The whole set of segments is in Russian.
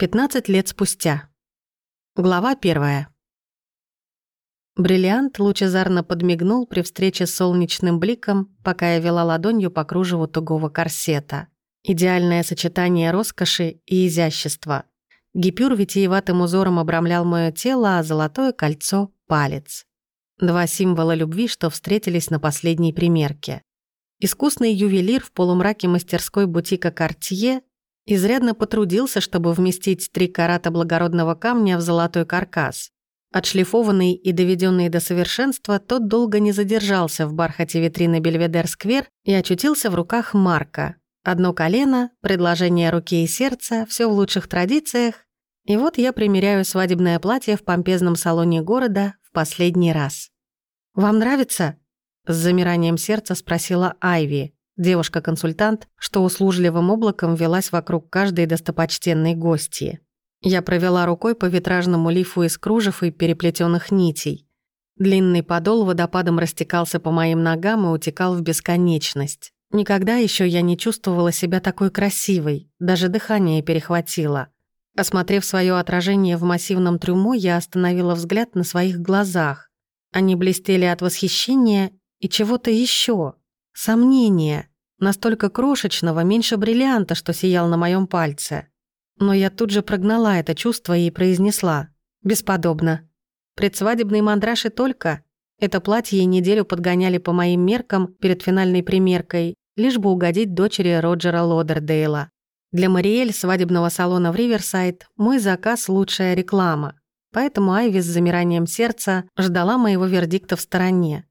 15 лет спустя. Глава первая. Бриллиант лучезарно подмигнул при встрече с солнечным бликом, пока я вела ладонью по кружеву тугого корсета. Идеальное сочетание роскоши и изящества. Гипюр витиеватым узором обрамлял мое тело, а золотое кольцо — палец. Два символа любви, что встретились на последней примерке. Искусный ювелир в полумраке мастерской бутика «Кортье» Изрядно потрудился, чтобы вместить три карата благородного камня в золотой каркас. Отшлифованный и доведенный до совершенства, тот долго не задержался в бархате витрины Бельведер-сквер и очутился в руках Марка. Одно колено, предложение руки и сердца, все в лучших традициях. И вот я примеряю свадебное платье в помпезном салоне города в последний раз. «Вам нравится?» С замиранием сердца спросила Айви. Девушка-консультант, что услужливым облаком велась вокруг каждой достопочтенной гости. Я провела рукой по витражному лифу из кружев и переплетенных нитей. Длинный подол водопадом растекался по моим ногам и утекал в бесконечность. Никогда еще я не чувствовала себя такой красивой, даже дыхание перехватило. Осмотрев свое отражение в массивном трюмо, я остановила взгляд на своих глазах. Они блестели от восхищения и чего-то еще. Сомнения настолько крошечного, меньше бриллианта, что сиял на моем пальце. Но я тут же прогнала это чувство и произнесла. Бесподобно. Предсвадебный мандраж и только. Это платье неделю подгоняли по моим меркам перед финальной примеркой, лишь бы угодить дочери Роджера Лодердейла. Для Мариэль свадебного салона в Риверсайд мой заказ – лучшая реклама. Поэтому Айви с замиранием сердца ждала моего вердикта в стороне.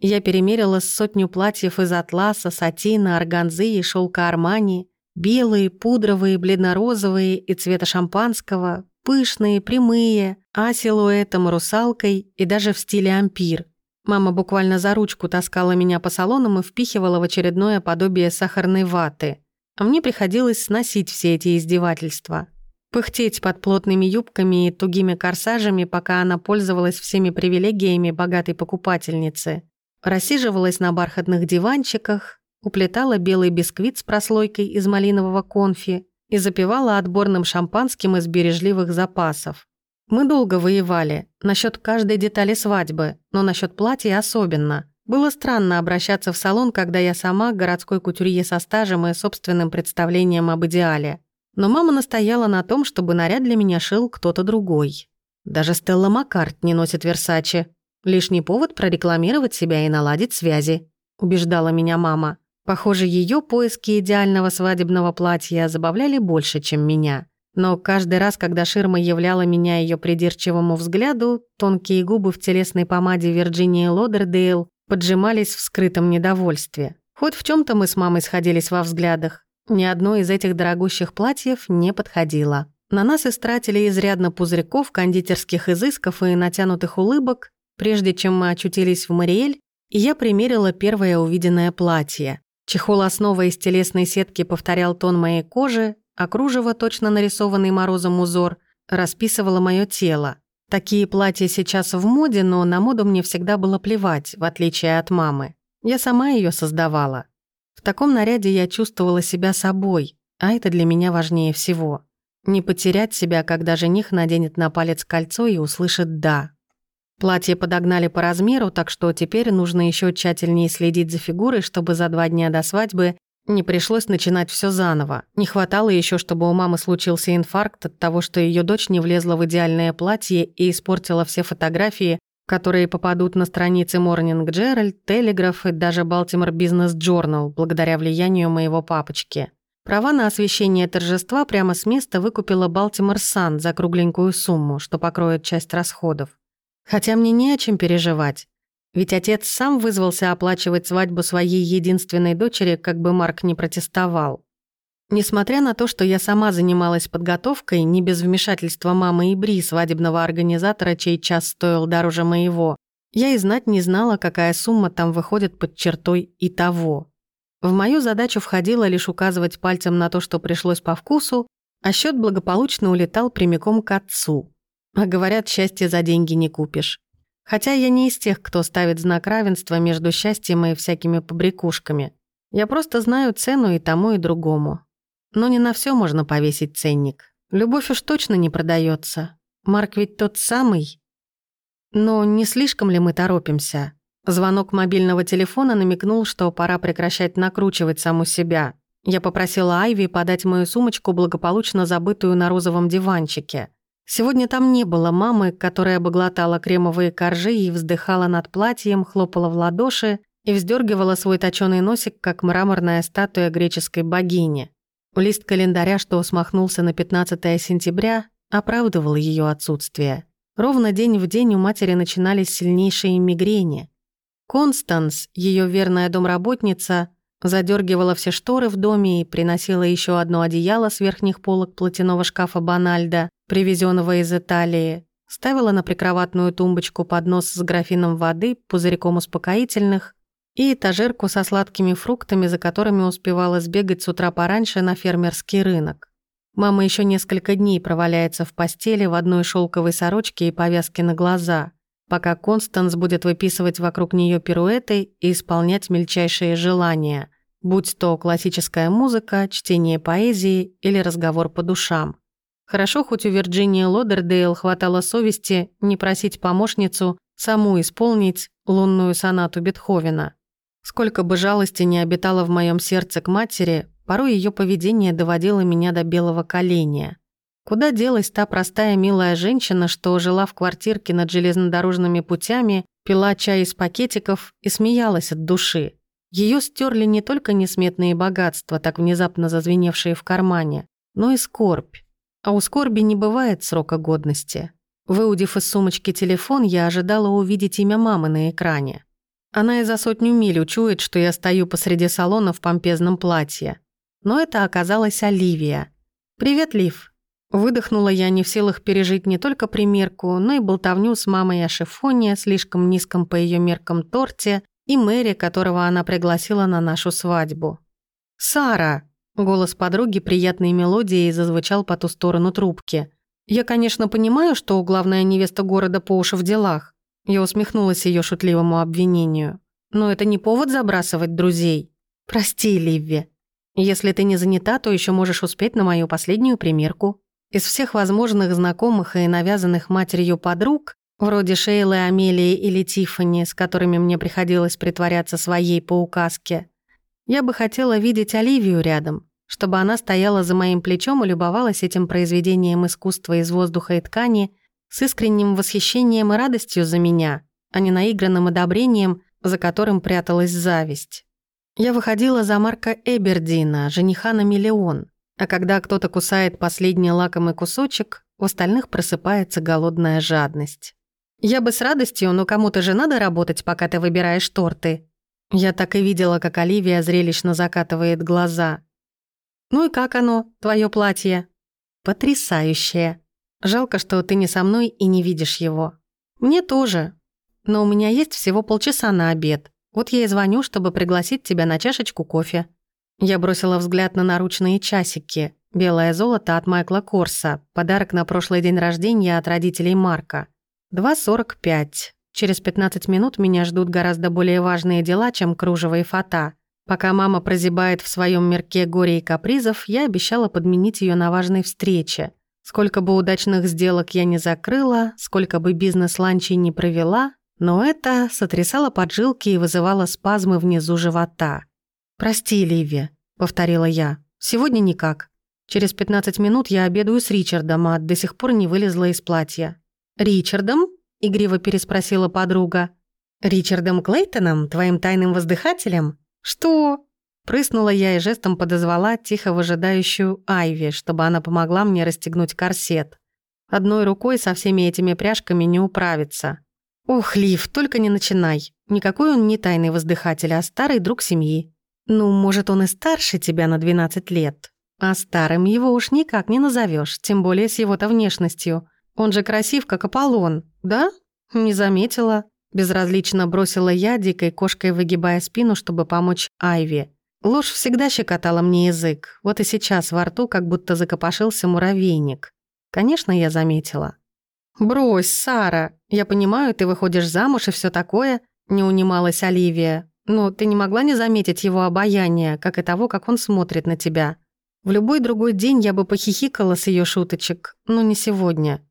Я перемерила сотню платьев из атласа, сатина, органзы и шелка армани, белые, пудровые, бледно-розовые и цвета шампанского, пышные, прямые, а силуэтом русалкой и даже в стиле ампир. Мама буквально за ручку таскала меня по салонам и впихивала в очередное подобие сахарной ваты. А мне приходилось сносить все эти издевательства. Пыхтеть под плотными юбками и тугими корсажами, пока она пользовалась всеми привилегиями богатой покупательницы. Рассиживалась на бархатных диванчиках, уплетала белый бисквит с прослойкой из малинового конфи и запивала отборным шампанским из бережливых запасов. Мы долго воевали насчет каждой детали свадьбы, но насчет платья особенно. Было странно обращаться в салон, когда я сама городской кутюрье со стажем и собственным представлением об идеале. Но мама настояла на том, чтобы наряд для меня шил кто-то другой. Даже Стелла Маккарт не носит Версачи. Лишний повод прорекламировать себя и наладить связи», — убеждала меня мама. Похоже, ее поиски идеального свадебного платья забавляли больше, чем меня. Но каждый раз, когда ширма являла меня ее придирчивому взгляду, тонкие губы в телесной помаде Вирджинии Лодердейл поджимались в скрытом недовольстве. Хоть в чем то мы с мамой сходились во взглядах, ни одно из этих дорогущих платьев не подходило. На нас истратили изрядно пузырьков, кондитерских изысков и натянутых улыбок, Прежде чем мы очутились в Мариэль, я примерила первое увиденное платье. Чехол основа из телесной сетки повторял тон моей кожи, а кружево, точно нарисованный морозом узор, расписывало мое тело. Такие платья сейчас в моде, но на моду мне всегда было плевать, в отличие от мамы. Я сама ее создавала. В таком наряде я чувствовала себя собой, а это для меня важнее всего. Не потерять себя, когда жених наденет на палец кольцо и услышит «да». Платье подогнали по размеру, так что теперь нужно еще тщательнее следить за фигурой, чтобы за два дня до свадьбы не пришлось начинать все заново. Не хватало еще, чтобы у мамы случился инфаркт от того, что ее дочь не влезла в идеальное платье и испортила все фотографии, которые попадут на страницы Morning Herald, Telegraph и даже Baltimore Business Journal благодаря влиянию моего папочки. Права на освещение торжества прямо с места выкупила Baltimore Sun за кругленькую сумму, что покроет часть расходов. Хотя мне не о чем переживать. Ведь отец сам вызвался оплачивать свадьбу своей единственной дочери, как бы Марк не протестовал. Несмотря на то, что я сама занималась подготовкой, не без вмешательства мамы и Бри, свадебного организатора, чей час стоил дороже моего, я и знать не знала, какая сумма там выходит под чертой «и того». В мою задачу входило лишь указывать пальцем на то, что пришлось по вкусу, а счет благополучно улетал прямиком к отцу. А говорят, счастье за деньги не купишь. Хотя я не из тех, кто ставит знак равенства между счастьем и всякими побрякушками. Я просто знаю цену и тому, и другому. Но не на все можно повесить ценник. Любовь уж точно не продается. Марк ведь тот самый. Но не слишком ли мы торопимся? Звонок мобильного телефона намекнул, что пора прекращать накручивать саму себя. Я попросила Айви подать мою сумочку, благополучно забытую на розовом диванчике. Сегодня там не было мамы, которая бы глотала кремовые коржи и вздыхала над платьем, хлопала в ладоши и вздергивала свой точёный носик, как мраморная статуя греческой богини. Лист календаря, что смахнулся на 15 сентября, оправдывал ее отсутствие. Ровно день в день у матери начинались сильнейшие мигрени. Констанс, ее верная домработница, задергивала все шторы в доме и приносила еще одно одеяло с верхних полок платяного шкафа Банальда, привезенного из Италии, ставила на прикроватную тумбочку поднос с графином воды, пузырьком успокоительных и этажерку со сладкими фруктами, за которыми успевала сбегать с утра пораньше на фермерский рынок. Мама еще несколько дней проваляется в постели в одной шелковой сорочке и повязке на глаза, пока Констанс будет выписывать вокруг нее пируэты и исполнять мельчайшие желания, будь то классическая музыка, чтение поэзии или разговор по душам. Хорошо, хоть у Вирджинии Лодердейл хватало совести не просить помощницу саму исполнить лунную сонату Бетховена. Сколько бы жалости не обитало в моем сердце к матери, Порой ее поведение доводило меня до белого коленя. Куда делась та простая милая женщина, что жила в квартирке над железнодорожными путями, пила чай из пакетиков и смеялась от души? Ее стерли не только несметные богатства, так внезапно зазвеневшие в кармане, но и скорбь. А у скорби не бывает срока годности. Выудив из сумочки телефон, я ожидала увидеть имя мамы на экране. Она и за сотню миль учует, что я стою посреди салона в помпезном платье. Но это оказалась Оливия. «Привет, Лив». Выдохнула я не в силах пережить не только примерку, но и болтовню с мамой о шифоне, слишком низком по ее меркам торте, и Мэри, которого она пригласила на нашу свадьбу. «Сара!» — голос подруги приятной мелодией зазвучал по ту сторону трубки. «Я, конечно, понимаю, что главная невеста города по уши в делах». Я усмехнулась ее шутливому обвинению. «Но это не повод забрасывать друзей. Прости, Ливи. Если ты не занята, то еще можешь успеть на мою последнюю примерку. Из всех возможных знакомых и навязанных матерью подруг, вроде Шейлы, Амелии или Тиффани, с которыми мне приходилось притворяться своей по указке, я бы хотела видеть Оливию рядом, чтобы она стояла за моим плечом и любовалась этим произведением искусства из воздуха и ткани с искренним восхищением и радостью за меня, а не наигранным одобрением, за которым пряталась зависть. Я выходила за Марка Эбердина, жениха на миллион, а когда кто-то кусает последний лакомый кусочек, у остальных просыпается голодная жадность. Я бы с радостью, но кому-то же надо работать, пока ты выбираешь торты. Я так и видела, как Оливия зрелищно закатывает глаза. «Ну и как оно, твое платье?» «Потрясающее. Жалко, что ты не со мной и не видишь его. Мне тоже. Но у меня есть всего полчаса на обед. Вот я и звоню, чтобы пригласить тебя на чашечку кофе». Я бросила взгляд на наручные часики. Белое золото от Майкла Корса. Подарок на прошлый день рождения от родителей Марка. 2.45. Через 15 минут меня ждут гораздо более важные дела, чем кружево и фата. Пока мама прозябает в своем мирке горя и капризов, я обещала подменить ее на важной встрече. Сколько бы удачных сделок я не закрыла, сколько бы бизнес-ланчей не провела, но это сотрясало поджилки и вызывало спазмы внизу живота. «Прости, Ливи», — повторила я. «Сегодня никак. Через 15 минут я обедаю с Ричардом, а до сих пор не вылезла из платья». «Ричардом?» — игриво переспросила подруга. «Ричардом Клейтоном, твоим тайным воздыхателем?» «Что?» Прыснула я и жестом подозвала тихо выжидающую Айви, чтобы она помогла мне расстегнуть корсет. Одной рукой со всеми этими пряжками не управиться. «Ох, Лив, только не начинай. Никакой он не тайный воздыхатель, а старый друг семьи. Ну, может, он и старше тебя на 12 лет. А старым его уж никак не назовешь, тем более с его-то внешностью. Он же красив, как Аполлон, да? Не заметила. Безразлично бросила я, дикой кошкой выгибая спину, чтобы помочь Айве. Ложь всегда щекотала мне язык. Вот и сейчас во рту как будто закопошился муравейник. Конечно, я заметила. «Брось, Сара, я понимаю, ты выходишь замуж и все такое», — не унималась Оливия. «Но ты не могла не заметить его обаяние, как и того, как он смотрит на тебя». В любой другой день я бы похихикала с ее шуточек, но не сегодня.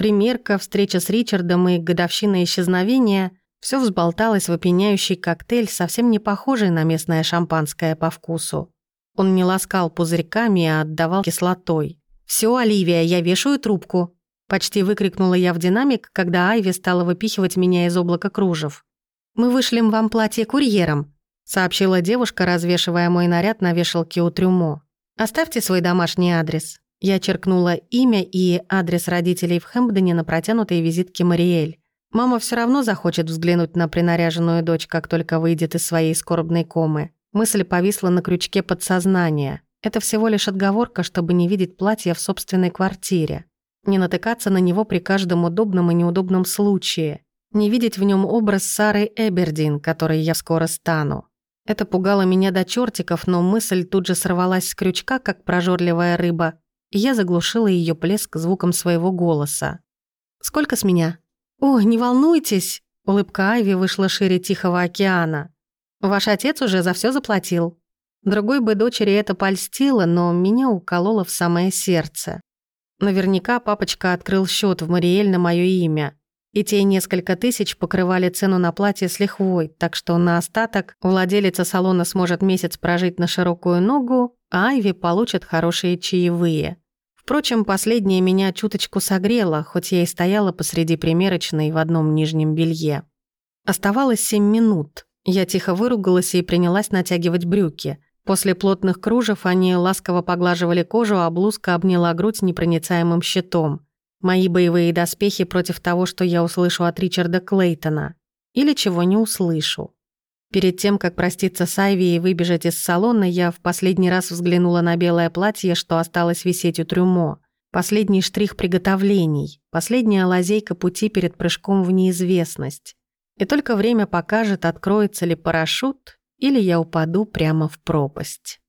Примерка, встреча с Ричардом и годовщина исчезновения – все взболталось в опьяняющий коктейль, совсем не похожий на местное шампанское по вкусу. Он не ласкал пузырьками, а отдавал кислотой. Все, Оливия, я вешаю трубку!» Почти выкрикнула я в динамик, когда Айви стала выпихивать меня из облака кружев. «Мы вышлем вам платье курьером», — сообщила девушка, развешивая мой наряд на вешалке у трюмо. «Оставьте свой домашний адрес». Я черкнула имя и адрес родителей в Хэмпдоне на протянутой визитке Мариэль. Мама все равно захочет взглянуть на принаряженную дочь, как только выйдет из своей скорбной комы. Мысль повисла на крючке подсознания. Это всего лишь отговорка, чтобы не видеть платья в собственной квартире. Не натыкаться на него при каждом удобном и неудобном случае. Не видеть в нем образ Сары Эбердин, которой я скоро стану. Это пугало меня до чертиков, но мысль тут же сорвалась с крючка, как прожорливая рыба, я заглушила ее плеск звуком своего голоса. «Сколько с меня?» «О, не волнуйтесь!» Улыбка Айви вышла шире Тихого океана. «Ваш отец уже за все заплатил». Другой бы дочери это польстило, но меня укололо в самое сердце. Наверняка папочка открыл счет в Мариэль на мое имя. И те несколько тысяч покрывали цену на платье с лихвой, так что на остаток владелица салона сможет месяц прожить на широкую ногу, а Айви получит хорошие чаевые. Впрочем, последнее меня чуточку согрело, хоть я и стояла посреди примерочной в одном нижнем белье. Оставалось семь минут. Я тихо выругалась и принялась натягивать брюки. После плотных кружев они ласково поглаживали кожу, а блузка обняла грудь непроницаемым щитом. Мои боевые доспехи против того, что я услышу от Ричарда Клейтона. Или чего не услышу. Перед тем, как проститься с Айви и выбежать из салона, я в последний раз взглянула на белое платье, что осталось висеть у трюмо. Последний штрих приготовлений, последняя лазейка пути перед прыжком в неизвестность. И только время покажет, откроется ли парашют, или я упаду прямо в пропасть.